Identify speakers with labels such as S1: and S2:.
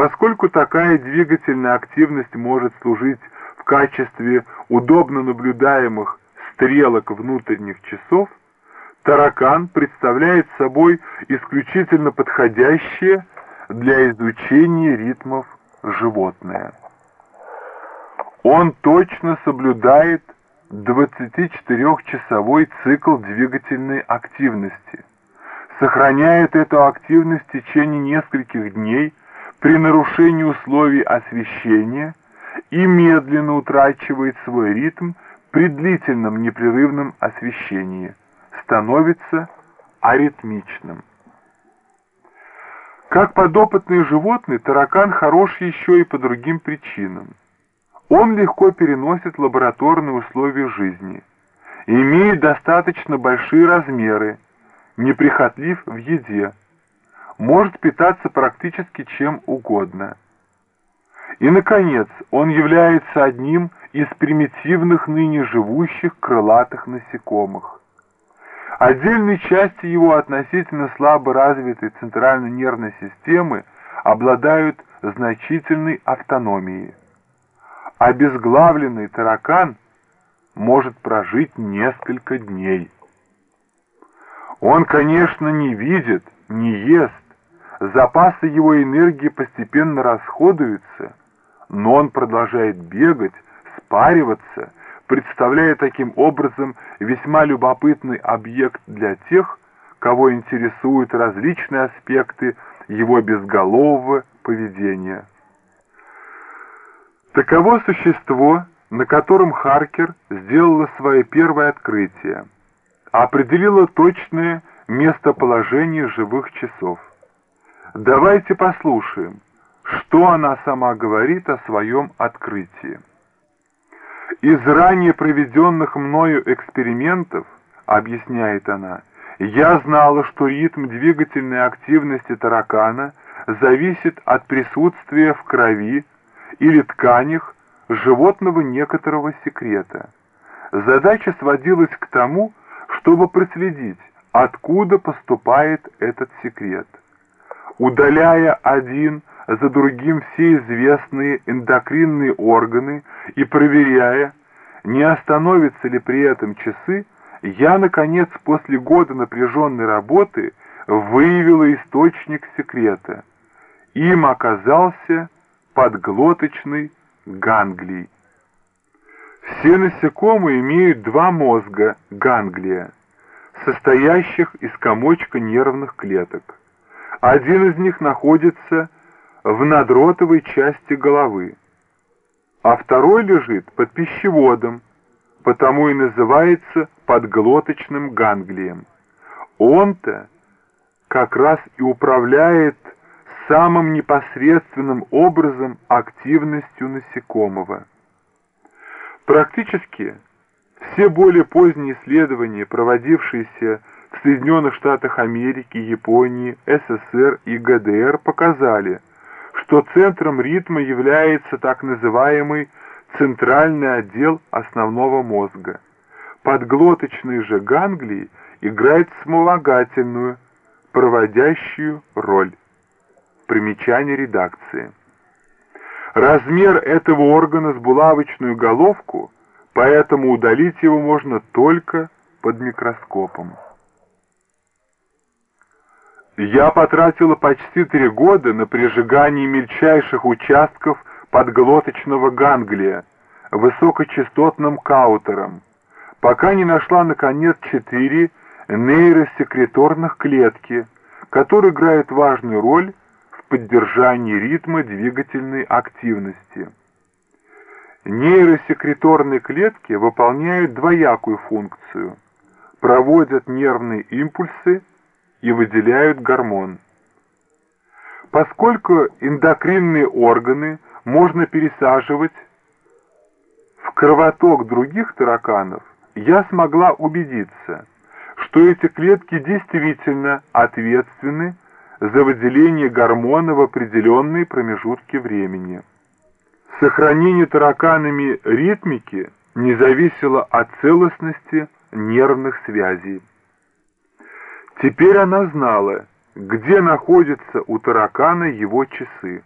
S1: Поскольку такая двигательная активность может служить в качестве удобно наблюдаемых стрелок внутренних часов, таракан представляет собой исключительно подходящее для изучения ритмов животное. Он точно соблюдает 24-часовой цикл двигательной активности, сохраняет эту активность в течение нескольких дней при нарушении условий освещения и медленно утрачивает свой ритм при длительном непрерывном освещении, становится аритмичным. Как подопытный животный, таракан хорош еще и по другим причинам. Он легко переносит лабораторные условия жизни, имеет достаточно большие размеры, неприхотлив в еде, может питаться практически чем угодно. И, наконец, он является одним из примитивных ныне живущих крылатых насекомых. Отдельные части его относительно слабо развитой центральной нервной системы обладают значительной автономией. Обезглавленный таракан может прожить несколько дней. Он, конечно, не видит, не ест, запасы его энергии постепенно расходуются, но он продолжает бегать, спариваться, представляя таким образом весьма любопытный объект для тех, кого интересуют различные аспекты его безголового поведения. Таково существо, на котором Харкер сделала свое первое открытие, определила точное местоположение живых часов. Давайте послушаем, что она сама говорит о своем открытии. Из ранее проведенных мною экспериментов, объясняет она, я знала, что ритм двигательной активности таракана зависит от присутствия в крови или тканях животного некоторого секрета. Задача сводилась к тому, чтобы проследить, откуда поступает этот секрет. Удаляя один за другим все известные эндокринные органы и проверяя, не остановятся ли при этом часы, я, наконец, после года напряженной работы выявила источник секрета. Им оказался подглоточный ганглий. Все насекомые имеют два мозга, ганглия, состоящих из комочка нервных клеток. Один из них находится в надротовой части головы, а второй лежит под пищеводом, потому и называется подглоточным ганглием. Он-то как раз и управляет самым непосредственным образом активностью насекомого. Практически все более поздние исследования, проводившиеся в Соединенных Штатах Америки, Японии, СССР и ГДР, показали, что центром ритма является так называемый центральный отдел основного мозга. Подглоточные же ганглии играют вспомогательную, проводящую роль. Примечание редакции. Размер этого органа с булавочную головку, поэтому удалить его можно только под микроскопом. Я потратила почти три года на прижигание мельчайших участков подглоточного ганглия высокочастотным каутером, пока не нашла, наконец, четыре нейросекреторных клетки, которые играют важную роль поддержании ритма двигательной активности. Нейросекреторные клетки выполняют двоякую функцию, проводят нервные импульсы и выделяют гормон. Поскольку эндокринные органы можно пересаживать в кровоток других тараканов, я смогла убедиться, что эти клетки действительно ответственны за выделение гормона в определенные промежутки времени. Сохранение тараканами ритмики не зависело от целостности нервных связей. Теперь она знала, где находятся у таракана его часы.